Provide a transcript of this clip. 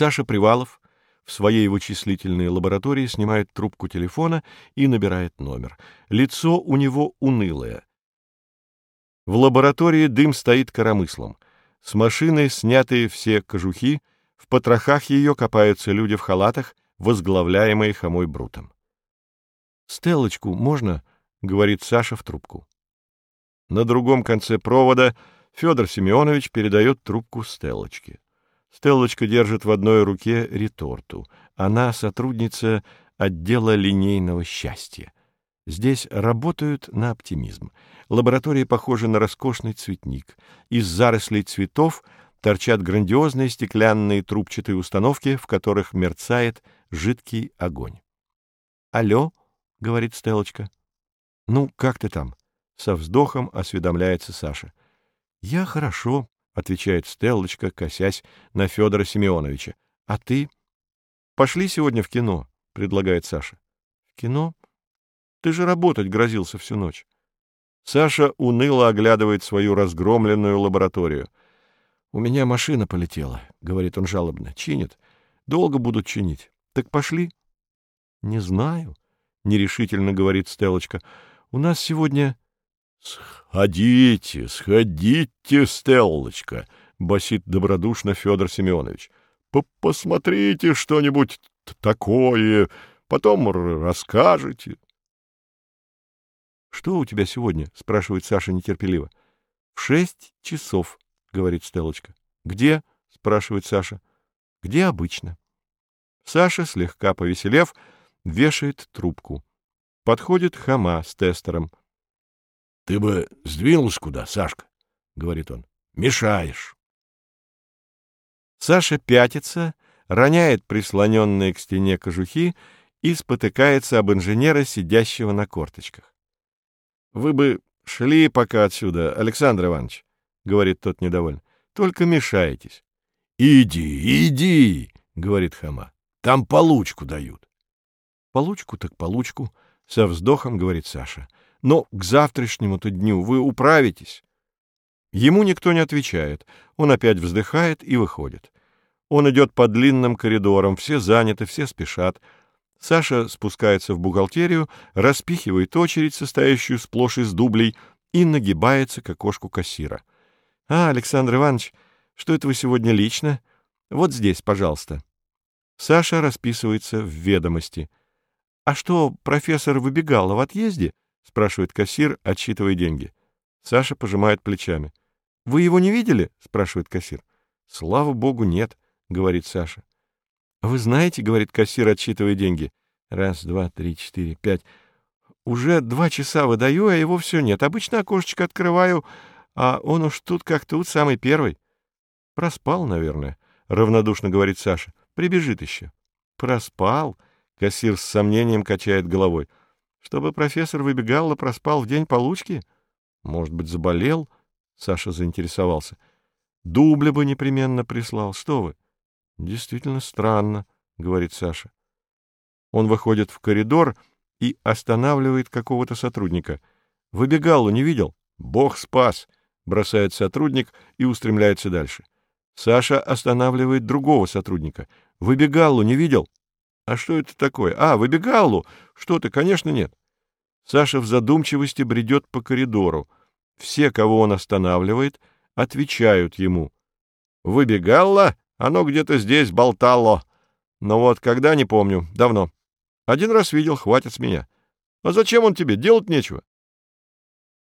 Саша Привалов в своей вычислительной лаборатории снимает трубку телефона и набирает номер. Лицо у него унылое. В лаборатории дым стоит коромыслом. С машины сняты все кожухи, в потрохах ее копаются люди в халатах, возглавляемые хомой Брутом. «Стеллочку можно?» — говорит Саша в трубку. На другом конце провода Федор Семенович передает трубку Стеллочке. Стеллочка держит в одной руке реторту. Она сотрудница отдела линейного счастья. Здесь работают на оптимизм. Лаборатория похожа на роскошный цветник. Из зарослей цветов торчат грандиозные стеклянные трубчатые установки, в которых мерцает жидкий огонь. «Алло», — говорит Стелочка. «Ну, как ты там?» — со вздохом осведомляется Саша. «Я хорошо», — отвечает Стеллочка, косясь на Федора Семеновича. «А ты?» «Пошли сегодня в кино», — предлагает Саша. «В кино? Ты же работать грозился всю ночь». Саша уныло оглядывает свою разгромленную лабораторию. «У меня машина полетела», — говорит он жалобно. «Чинит. Долго будут чинить. Так пошли?» «Не знаю», — нерешительно говорит Стеллочка. «У нас сегодня...» «Сходите, сходите, Стеллочка!» — басит добродушно Федор Семенович. «Посмотрите что-нибудь такое, потом расскажете». «Что у тебя сегодня?» — спрашивает Саша нетерпеливо. «В шесть часов», — говорит Стеллочка. «Где?» — спрашивает Саша. «Где обычно?» Саша, слегка повеселев, вешает трубку. Подходит Хама с тестером. — Ты бы сдвинулся куда, Сашка, — говорит он. — Мешаешь. Саша пятится, роняет прислоненные к стене кожухи и спотыкается об инженера, сидящего на корточках. — Вы бы шли пока отсюда, Александр Иванович, — говорит тот недовольно. — Только мешаетесь. — Иди, иди, — говорит Хама. — Там получку дают. — Получку так получку, — со вздохом говорит Саша. — но к завтрашнему-то дню вы управитесь. Ему никто не отвечает. Он опять вздыхает и выходит. Он идет по длинным коридорам, все заняты, все спешат. Саша спускается в бухгалтерию, распихивает очередь, состоящую сплошь из дублей, и нагибается к окошку кассира. — А, Александр Иванович, что это вы сегодня лично? Вот здесь, пожалуйста. Саша расписывается в ведомости. — А что, профессор выбегал в отъезде? — спрашивает кассир, отсчитывая деньги. Саша пожимает плечами. — Вы его не видели? — спрашивает кассир. — Слава богу, нет, — говорит Саша. — Вы знаете, — говорит кассир, отсчитывая деньги. Раз, два, три, четыре, пять. Уже два часа выдаю, а его все нет. Обычно окошечко открываю, а он уж тут как тут, самый первый. — Проспал, наверное, — равнодушно говорит Саша. — Прибежит еще. — Проспал? — кассир с сомнением качает головой. — чтобы профессор выбегал и проспал в день получки? Может быть, заболел? Саша заинтересовался. Дубля бы непременно прислал. Что вы? Действительно странно, говорит Саша. Он выходит в коридор и останавливает какого-то сотрудника. Выбегал, не видел? Бог спас, бросает сотрудник и устремляется дальше. Саша останавливает другого сотрудника. Выбегалу не видел? А что это такое? А, выбегалу! Что-то, конечно, нет. Саша в задумчивости бредет по коридору. Все, кого он останавливает, отвечают ему. Выбегало, оно где-то здесь болтало. Но вот когда, не помню, давно. Один раз видел, хватит с меня. А зачем он тебе? Делать нечего.